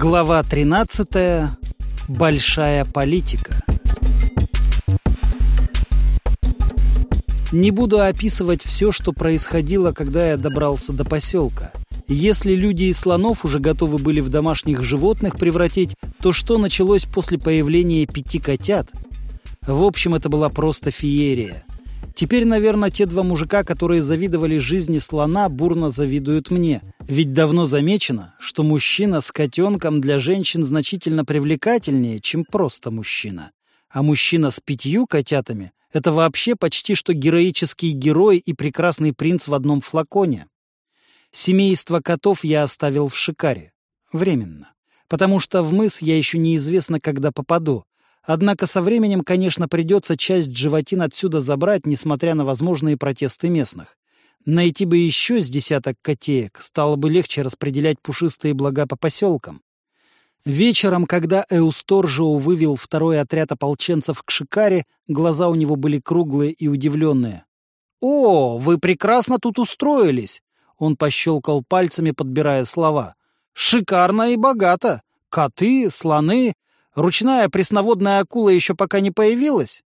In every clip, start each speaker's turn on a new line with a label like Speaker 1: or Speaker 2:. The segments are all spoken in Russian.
Speaker 1: Глава 13. Большая политика. Не буду описывать все, что происходило, когда я добрался до поселка. Если люди и слонов уже готовы были в домашних животных превратить, то что началось после появления пяти котят? В общем, это была просто феерия. Теперь, наверное, те два мужика, которые завидовали жизни слона, бурно завидуют мне. Ведь давно замечено, что мужчина с котенком для женщин значительно привлекательнее, чем просто мужчина. А мужчина с пятью котятами — это вообще почти что героический герой и прекрасный принц в одном флаконе. Семейство котов я оставил в Шикаре. Временно. Потому что в мыс я еще неизвестно, когда попаду, Однако со временем, конечно, придется часть животин отсюда забрать, несмотря на возможные протесты местных. Найти бы еще с десяток котеек, стало бы легче распределять пушистые блага по поселкам. Вечером, когда Эусторжио вывел второй отряд ополченцев к Шикаре, глаза у него были круглые и удивленные. «О, вы прекрасно тут устроились!» Он пощелкал пальцами, подбирая слова. «Шикарно и богато! Коты, слоны, Ручная пресноводная акула еще пока не появилась?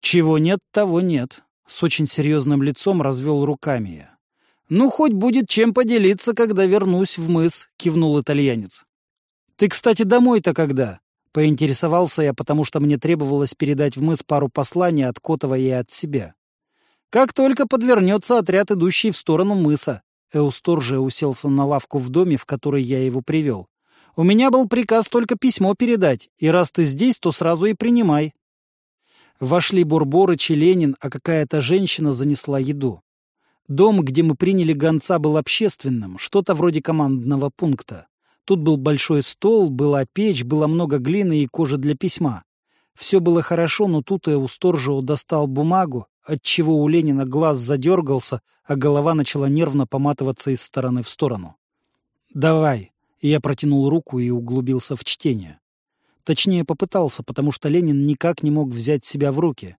Speaker 1: Чего нет, того нет. С очень серьезным лицом развел руками я. «Ну, хоть будет чем поделиться, когда вернусь в мыс», — кивнул итальянец. «Ты, кстати, домой-то когда?» — поинтересовался я, потому что мне требовалось передать в мыс пару посланий от Котова и от себя. «Как только подвернется отряд, идущий в сторону мыса». Эустор же уселся на лавку в доме, в который я его привел. У меня был приказ только письмо передать, и раз ты здесь, то сразу и принимай. Вошли Бурборыч и Ленин, а какая-то женщина занесла еду. Дом, где мы приняли гонца, был общественным, что-то вроде командного пункта. Тут был большой стол, была печь, было много глины и кожи для письма. Все было хорошо, но тут я у Сторжева достал бумагу, отчего у Ленина глаз задергался, а голова начала нервно поматываться из стороны в сторону. «Давай», я протянул руку и углубился в чтение. Точнее, попытался, потому что Ленин никак не мог взять себя в руки.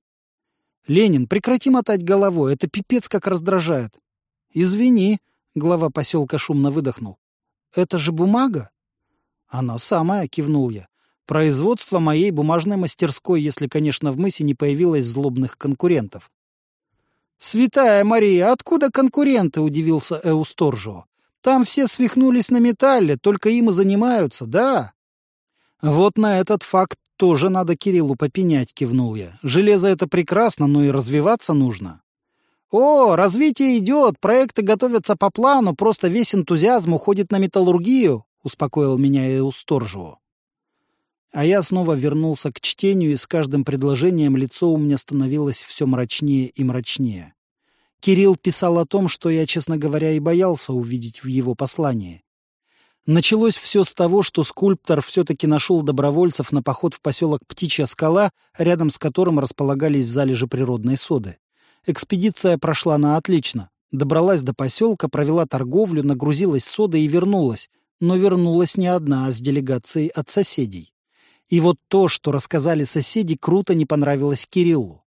Speaker 1: «Ленин, прекрати мотать головой, это пипец как раздражает». «Извини», — глава поселка шумно выдохнул. «Это же бумага?» «Она самая», — кивнул я. «Производство моей бумажной мастерской, если, конечно, в мысе не появилось злобных конкурентов». «Святая Мария, откуда конкуренты?» — удивился Эусторжио. Там все свихнулись на металле, только им и занимаются, да. Вот на этот факт тоже надо Кириллу попенять, кивнул я. Железо — это прекрасно, но и развиваться нужно. О, развитие идет, проекты готовятся по плану, просто весь энтузиазм уходит на металлургию, успокоил меня и Усторжево. А я снова вернулся к чтению, и с каждым предложением лицо у меня становилось все мрачнее и мрачнее. Кирилл писал о том, что я, честно говоря, и боялся увидеть в его послании. Началось все с того, что скульптор все-таки нашел добровольцев на поход в поселок Птичья скала, рядом с которым располагались залежи природной соды. Экспедиция прошла на отлично. Добралась до поселка, провела торговлю, нагрузилась содой и вернулась. Но вернулась не одна, а с делегацией от соседей. И вот то, что рассказали соседи, круто не понравилось Кириллу.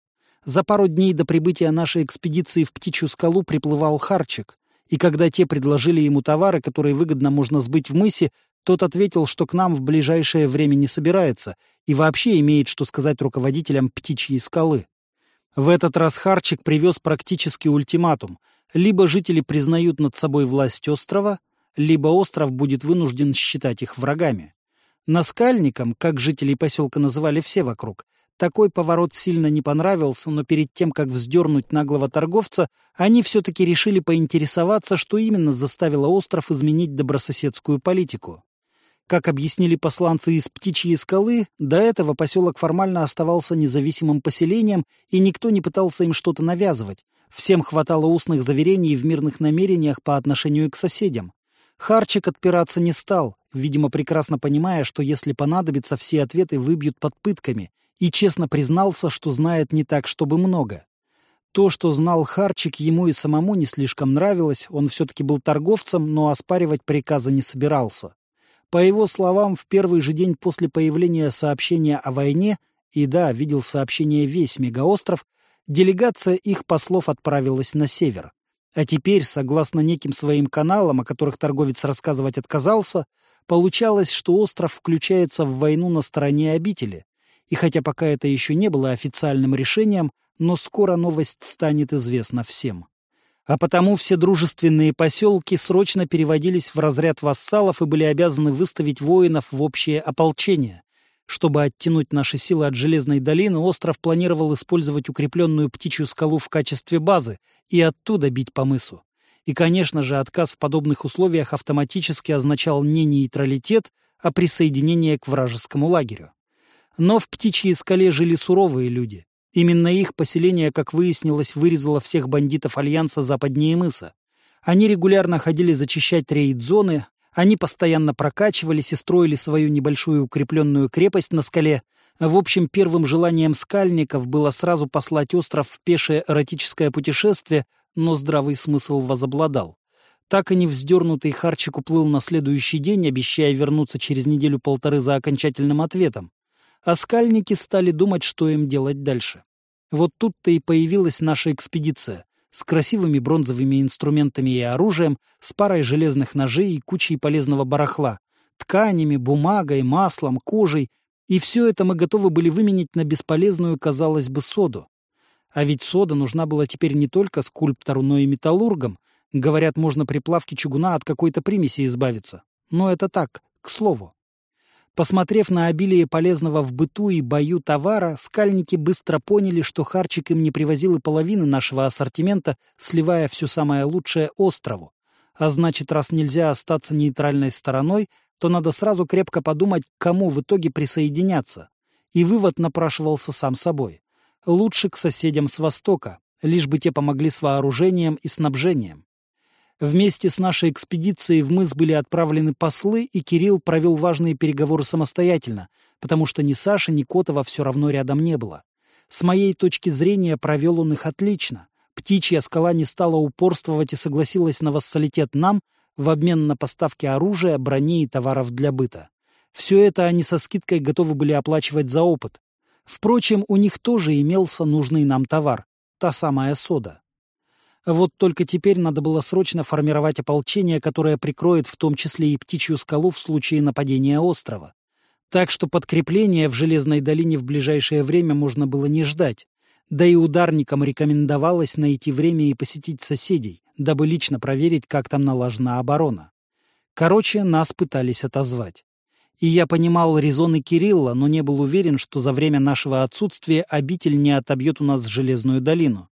Speaker 1: За пару дней до прибытия нашей экспедиции в Птичью скалу приплывал Харчик, и когда те предложили ему товары, которые выгодно можно сбыть в мысе, тот ответил, что к нам в ближайшее время не собирается и вообще имеет что сказать руководителям Птичьей скалы. В этот раз Харчик привез практически ультиматум. Либо жители признают над собой власть острова, либо остров будет вынужден считать их врагами. Наскальникам, как жителей поселка называли все вокруг, такой поворот сильно не понравился, но перед тем, как вздернуть наглого торговца, они все-таки решили поинтересоваться, что именно заставило остров изменить добрососедскую политику. Как объяснили посланцы из Птичьей скалы, до этого поселок формально оставался независимым поселением, и никто не пытался им что-то навязывать. Всем хватало устных заверений в мирных намерениях по отношению к соседям. Харчик отпираться не стал, видимо, прекрасно понимая, что если понадобится, все ответы выбьют под пытками, и честно признался, что знает не так, чтобы много. То, что знал Харчик, ему и самому не слишком нравилось, он все-таки был торговцем, но оспаривать приказа не собирался. По его словам, в первый же день после появления сообщения о войне, и да, видел сообщение весь мегаостров, делегация их послов отправилась на север. А теперь, согласно неким своим каналам, о которых торговец рассказывать отказался, получалось, что остров включается в войну на стороне обители. И хотя пока это еще не было официальным решением, но скоро новость станет известна всем. А потому все дружественные поселки срочно переводились в разряд вассалов и были обязаны выставить воинов в общее ополчение. Чтобы оттянуть наши силы от Железной долины, остров планировал использовать укрепленную птичью скалу в качестве базы и оттуда бить по мысу. И, конечно же, отказ в подобных условиях автоматически означал не нейтралитет, а присоединение к вражескому лагерю. Но в птичьей скале жили суровые люди. Именно их поселение, как выяснилось, вырезало всех бандитов Альянса западнее мыса. Они регулярно ходили зачищать рейд-зоны, они постоянно прокачивались и строили свою небольшую укрепленную крепость на скале. В общем, первым желанием скальников было сразу послать остров в пешее эротическое путешествие, но здравый смысл возобладал. Так и не вздернутый Харчик уплыл на следующий день, обещая вернуться через неделю-полторы за окончательным ответом. А скальники стали думать, что им делать дальше. Вот тут-то и появилась наша экспедиция с красивыми бронзовыми инструментами и оружием, с парой железных ножей и кучей полезного барахла, тканями, бумагой, маслом, кожей, и все это мы готовы были выменить на бесполезную, казалось бы, соду. А ведь сода нужна была теперь не только скульптору, но и металлургам. Говорят, можно при плавке чугуна от какой-то примеси избавиться. Но это так, к слову. Посмотрев на обилие полезного в быту и бою товара, скальники быстро поняли, что Харчик им не привозил и половины нашего ассортимента, сливая все самое лучшее острову. А значит, раз нельзя остаться нейтральной стороной, то надо сразу крепко подумать, к кому в итоге присоединяться. И вывод напрашивался сам собой. Лучше к соседям с Востока, лишь бы те помогли с вооружением и снабжением. Вместе с нашей экспедицией в мыс были отправлены послы, и Кирилл провел важные переговоры самостоятельно, потому что ни Саши, ни Котова все равно рядом не было. С моей точки зрения, провел он их отлично. Птичья скала не стала упорствовать и согласилась на вассалитет нам в обмен на поставки оружия, брони и товаров для быта. Все это они со скидкой готовы были оплачивать за опыт. Впрочем, у них тоже имелся нужный нам товар — та самая сода. Вот только теперь надо было срочно формировать ополчение, которое прикроет в том числе и птичью скалу в случае нападения острова. Так что подкрепления в Железной долине в ближайшее время можно было не ждать. Да и ударникам рекомендовалось найти время и посетить соседей, дабы лично проверить, как там налажена оборона. Короче, нас пытались отозвать. И я понимал резоны Кирилла, но не был уверен, что за время нашего отсутствия обитель не отобьет у нас Железную долину.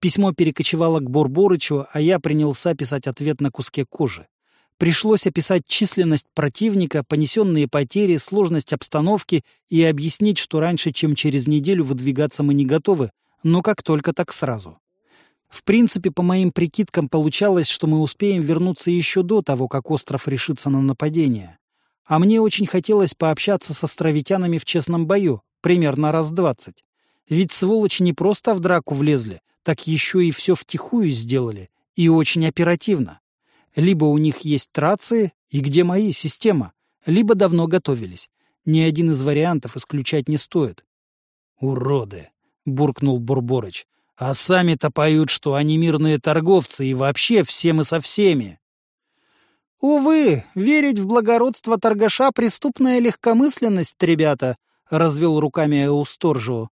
Speaker 1: Письмо перекочевало к Борборычу, а я принялся писать ответ на куске кожи. Пришлось описать численность противника, понесенные потери, сложность обстановки и объяснить, что раньше, чем через неделю выдвигаться мы не готовы, но как только так сразу. В принципе, по моим прикидкам, получалось, что мы успеем вернуться еще до того, как остров решится на нападение. А мне очень хотелось пообщаться с островитянами в честном бою, примерно раз двадцать. Ведь сволочи не просто в драку влезли, так еще и все втихую сделали, и очень оперативно. Либо у них есть рации, и где мои, система, либо давно готовились. Ни один из вариантов исключать не стоит. «Уроды!» — буркнул Бурборыч. «А сами-то поют, что они мирные торговцы и вообще всем и со всеми!» «Увы, верить в благородство торгаша — преступная легкомысленность, ребята!» — развел руками Эусторжио.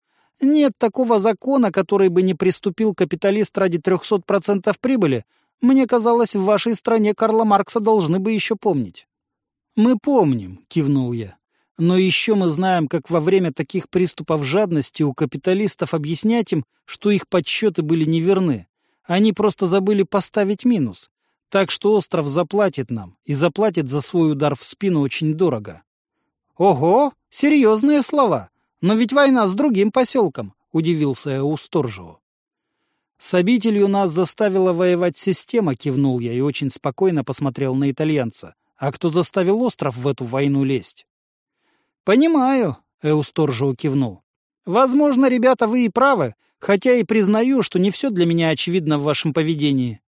Speaker 1: Нет такого закона, который бы не приступил капиталист ради 300% прибыли. Мне казалось, в вашей стране Карла Маркса должны бы еще помнить». «Мы помним», — кивнул я. «Но еще мы знаем, как во время таких приступов жадности у капиталистов объяснять им, что их подсчеты были неверны. Они просто забыли поставить минус. Так что остров заплатит нам, и заплатит за свой удар в спину очень дорого». «Ого, серьезные слова!» «Но ведь война с другим поселком», — удивился Эусторжио. «С обителью нас заставила воевать система», — кивнул я и очень спокойно посмотрел на итальянца. «А кто заставил остров в эту войну лезть?» «Понимаю», — Эусторжио кивнул. «Возможно, ребята, вы и правы, хотя и признаю, что не все для меня очевидно в вашем поведении».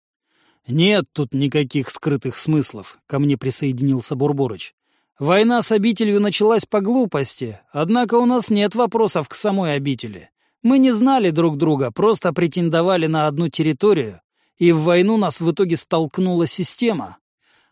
Speaker 1: «Нет тут никаких скрытых смыслов», — ко мне присоединился Бурборыч. Война с обителью началась по глупости, однако у нас нет вопросов к самой обители. Мы не знали друг друга, просто претендовали на одну территорию. и в войну нас в итоге столкнула система.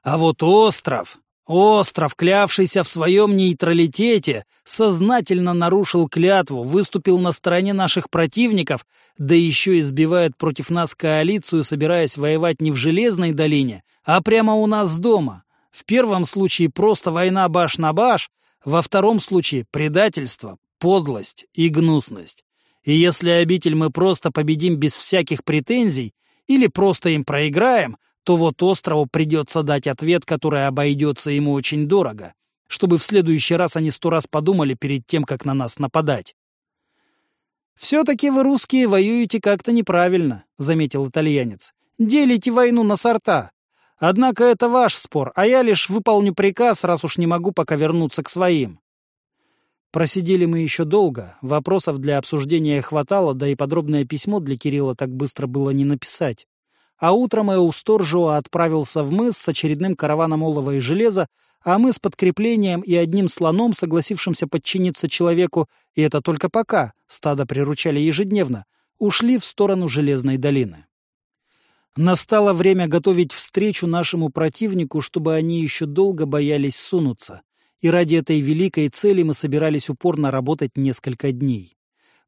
Speaker 1: А вот остров, остров, клявшийся в своем нейтралитете, сознательно нарушил клятву, выступил на стороне наших противников, да еще избивает против нас коалицию, собираясь воевать не в Железной долине, а прямо у нас дома. В первом случае просто война баш на баш, во втором случае предательство, подлость и гнусность. И если обитель мы просто победим без всяких претензий или просто им проиграем, то вот острову придется дать ответ, который обойдется ему очень дорого, чтобы в следующий раз они сто раз подумали перед тем, как на нас нападать. «Все-таки вы, русские, воюете как-то неправильно», — заметил итальянец. «Делите войну на сорта. Однако это ваш спор, а я лишь выполню приказ, раз уж не могу пока вернуться к своим». Просидели мы еще долго, вопросов для обсуждения хватало, да и подробное письмо для Кирилла так быстро было не написать. А утром Эусторжио отправился в мыс с очередным караваном олова и железа, а мы с подкреплением и одним слоном, согласившимся подчиниться человеку, и это только пока, стадо приручали ежедневно, ушли в сторону Железной долины. Настало время готовить встречу нашему противнику, чтобы они еще долго боялись сунуться и ради этой великой цели мы собирались упорно работать несколько дней.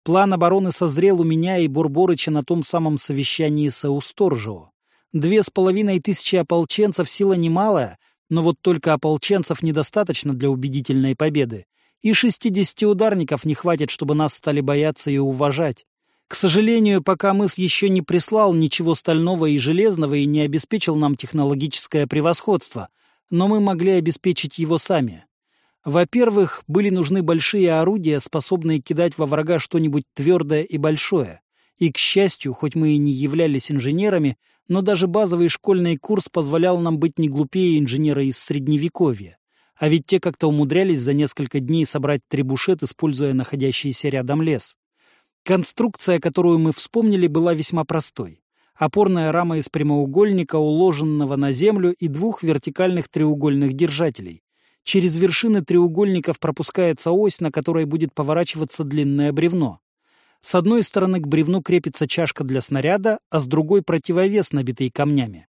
Speaker 1: План обороны созрел у меня и Бурборыча на том самом совещании с Аусторжио. Две с половиной тысячи ополченцев сила немалая, но вот только ополченцев недостаточно для убедительной победы. И шестидесяти ударников не хватит, чтобы нас стали бояться и уважать. К сожалению, пока мыс еще не прислал ничего стального и железного и не обеспечил нам технологическое превосходство, но мы могли обеспечить его сами. Во-первых, были нужны большие орудия, способные кидать во врага что-нибудь твердое и большое. И, к счастью, хоть мы и не являлись инженерами, но даже базовый школьный курс позволял нам быть не глупее инженера из Средневековья. А ведь те как-то умудрялись за несколько дней собрать требушет, используя находящийся рядом лес. Конструкция, которую мы вспомнили, была весьма простой. Опорная рама из прямоугольника, уложенного на землю, и двух вертикальных треугольных держателей. Через вершины треугольников пропускается ось, на которой будет поворачиваться длинное бревно. С одной стороны к бревну крепится чашка для снаряда, а с другой противовес, набитый камнями.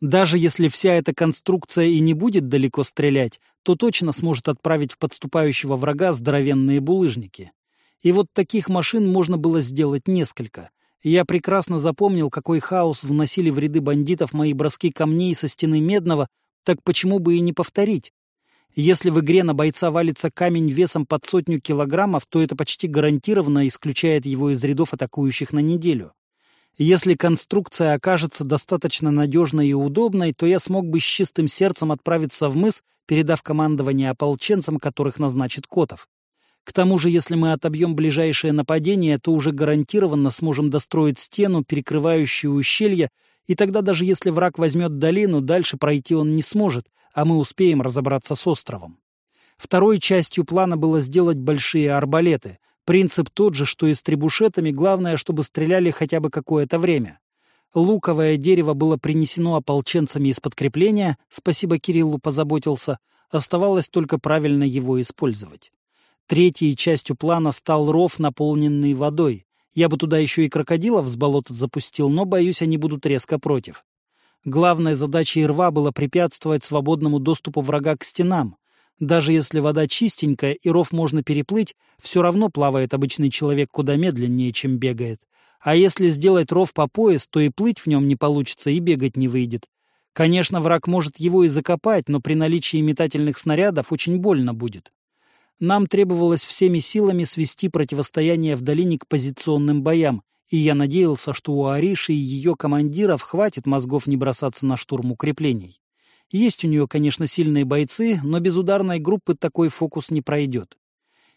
Speaker 1: Даже если вся эта конструкция и не будет далеко стрелять, то точно сможет отправить в подступающего врага здоровенные булыжники. И вот таких машин можно было сделать несколько. Я прекрасно запомнил, какой хаос вносили в ряды бандитов мои броски камней со стены Медного, так почему бы и не повторить? Если в игре на бойца валится камень весом под сотню килограммов, то это почти гарантированно исключает его из рядов атакующих на неделю. Если конструкция окажется достаточно надежной и удобной, то я смог бы с чистым сердцем отправиться в мыс, передав командование ополченцам, которых назначит Котов. К тому же, если мы отобьем ближайшее нападение, то уже гарантированно сможем достроить стену, перекрывающую ущелье, и тогда даже если враг возьмет долину, дальше пройти он не сможет, а мы успеем разобраться с островом. Второй частью плана было сделать большие арбалеты. Принцип тот же, что и с требушетами, главное, чтобы стреляли хотя бы какое-то время. Луковое дерево было принесено ополченцами из подкрепления, спасибо Кириллу позаботился, оставалось только правильно его использовать. Третьей частью плана стал ров, наполненный водой. Я бы туда еще и крокодилов с болота запустил, но, боюсь, они будут резко против. Главной задачей рва было препятствовать свободному доступу врага к стенам. Даже если вода чистенькая и ров можно переплыть, все равно плавает обычный человек куда медленнее, чем бегает. А если сделать ров по пояс, то и плыть в нем не получится, и бегать не выйдет. Конечно, враг может его и закопать, но при наличии метательных снарядов очень больно будет. Нам требовалось всеми силами свести противостояние в долине к позиционным боям, и я надеялся, что у Ариши и ее командиров хватит мозгов не бросаться на штурм укреплений. Есть у нее, конечно, сильные бойцы, но без ударной группы такой фокус не пройдет.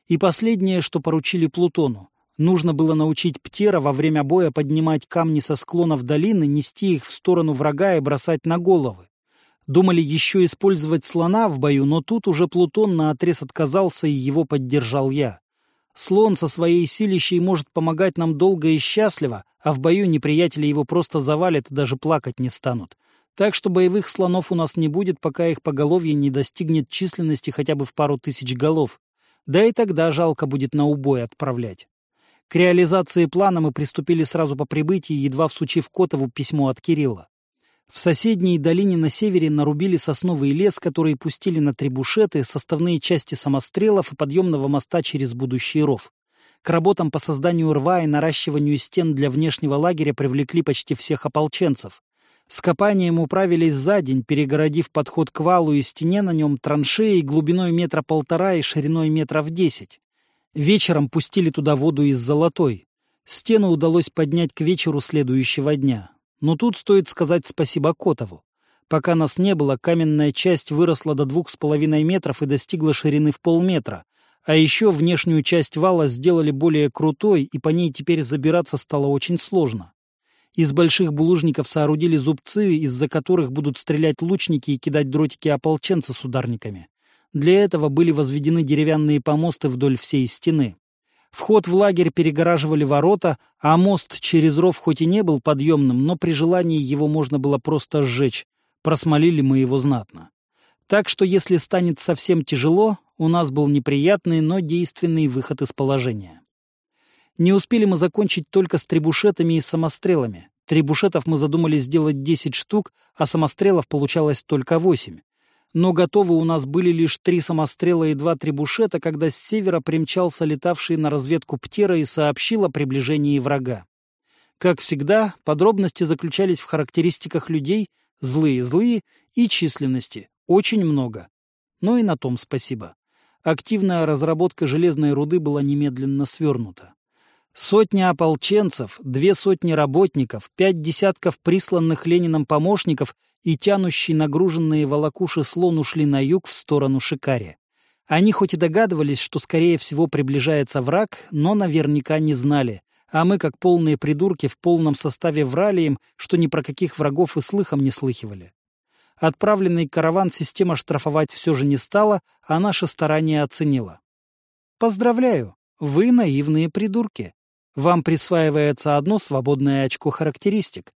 Speaker 1: И последнее, что поручили Плутону. Нужно было научить Птера во время боя поднимать камни со склонов долины, нести их в сторону врага и бросать на головы. Думали еще использовать слона в бою, но тут уже Плутон наотрез отказался, и его поддержал я. Слон со своей силищей может помогать нам долго и счастливо, а в бою неприятели его просто завалят и даже плакать не станут. Так что боевых слонов у нас не будет, пока их поголовье не достигнет численности хотя бы в пару тысяч голов. Да и тогда жалко будет на убой отправлять. К реализации плана мы приступили сразу по прибытии, едва всучив Котову письмо от Кирилла. В соседней долине на севере нарубили сосновый лес, который пустили на требушеты, составные части самострелов и подъемного моста через будущий ров. К работам по созданию рва и наращиванию стен для внешнего лагеря привлекли почти всех ополченцев. С копанием управились за день, перегородив подход к валу и стене на нем траншеи глубиной метра полтора и шириной метров десять. Вечером пустили туда воду из золотой. Стену удалось поднять к вечеру следующего дня. Но тут стоит сказать спасибо Котову. Пока нас не было, каменная часть выросла до двух с половиной метров и достигла ширины в полметра. А еще внешнюю часть вала сделали более крутой, и по ней теперь забираться стало очень сложно. Из больших булыжников соорудили зубцы, из-за которых будут стрелять лучники и кидать дротики ополченцы с ударниками. Для этого были возведены деревянные помосты вдоль всей стены. Вход в лагерь перегораживали ворота, а мост через ров хоть и не был подъемным, но при желании его можно было просто сжечь. Просмолили мы его знатно. Так что если станет совсем тяжело, у нас был неприятный, но действенный выход из положения. Не успели мы закончить только с требушетами и самострелами. Требушетов мы задумали сделать 10 штук, а самострелов получалось только 8 но готовы у нас были лишь три самострела и два требушета, когда с севера примчался летавший на разведку Птера и сообщил о приближении врага. Как всегда, подробности заключались в характеристиках людей, злые-злые, и численности, очень много. Но и на том спасибо. Активная разработка железной руды была немедленно свернута. Сотня ополченцев, две сотни работников, пять десятков присланных Лениным помощников и тянущий нагруженные волокуши слон ушли на юг в сторону Шикари. Они хоть и догадывались, что скорее всего приближается враг, но наверняка не знали, а мы, как полные придурки, в полном составе врали им, что ни про каких врагов и слыхом не слыхивали. Отправленный караван система штрафовать все же не стала, а наши старания оценила. «Поздравляю, вы наивные придурки. Вам присваивается одно свободное очко характеристик.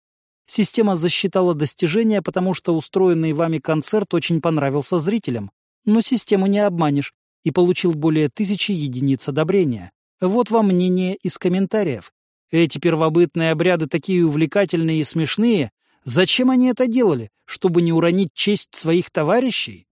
Speaker 1: Система засчитала достижение, потому что устроенный вами концерт очень понравился зрителям. Но систему не обманешь, и получил более тысячи единиц одобрения. Вот вам мнение из комментариев. Эти первобытные обряды такие увлекательные и смешные. Зачем они это делали? Чтобы не уронить честь своих товарищей?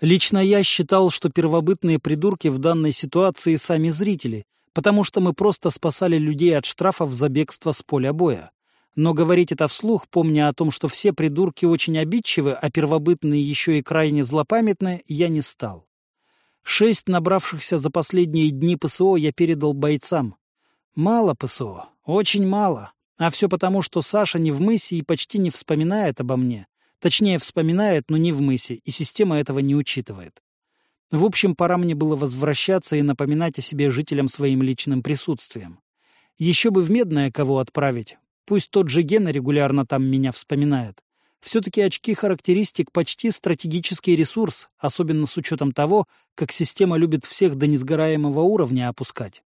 Speaker 1: Лично я считал, что первобытные придурки в данной ситуации сами зрители, потому что мы просто спасали людей от штрафов за бегство с поля боя. Но говорить это вслух, помня о том, что все придурки очень обидчивы, а первобытные еще и крайне злопамятны, я не стал. Шесть набравшихся за последние дни ПСО я передал бойцам. Мало ПСО, очень мало. А все потому, что Саша не в мысе и почти не вспоминает обо мне. Точнее, вспоминает, но не в мысе, и система этого не учитывает. В общем, пора мне было возвращаться и напоминать о себе жителям своим личным присутствием. Еще бы в Медное кого отправить. Пусть тот же Гена регулярно там меня вспоминает. Все-таки очки характеристик почти стратегический ресурс, особенно с учетом того, как система любит всех до несгораемого уровня опускать.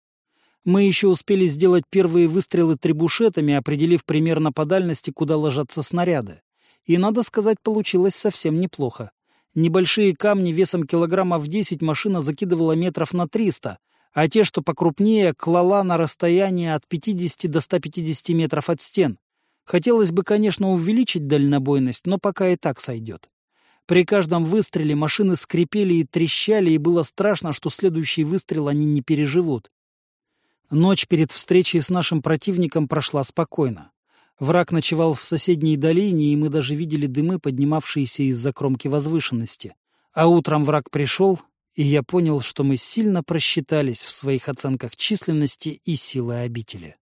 Speaker 1: Мы еще успели сделать первые выстрелы требушетами, определив примерно по дальности, куда ложатся снаряды. И, надо сказать, получилось совсем неплохо. Небольшие камни весом килограммов 10 машина закидывала метров на 300, а те, что покрупнее, клала на расстояние от 50 до 150 метров от стен. Хотелось бы, конечно, увеличить дальнобойность, но пока и так сойдет. При каждом выстреле машины скрипели и трещали, и было страшно, что следующий выстрел они не переживут. Ночь перед встречей с нашим противником прошла спокойно. Враг ночевал в соседней долине, и мы даже видели дымы, поднимавшиеся из-за кромки возвышенности. А утром враг пришел, и я понял, что мы сильно просчитались в своих оценках численности и силы обители.